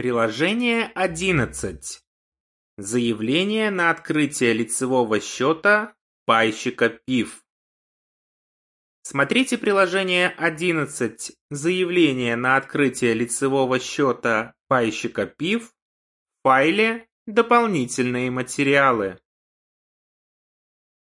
Приложение одиннадцать. Заявление на открытие лицевого счета пайщика ПИФ. Смотрите приложение одиннадцать «Заявление на открытие лицевого счета пайщика ПИФ» в файле «Дополнительные материалы».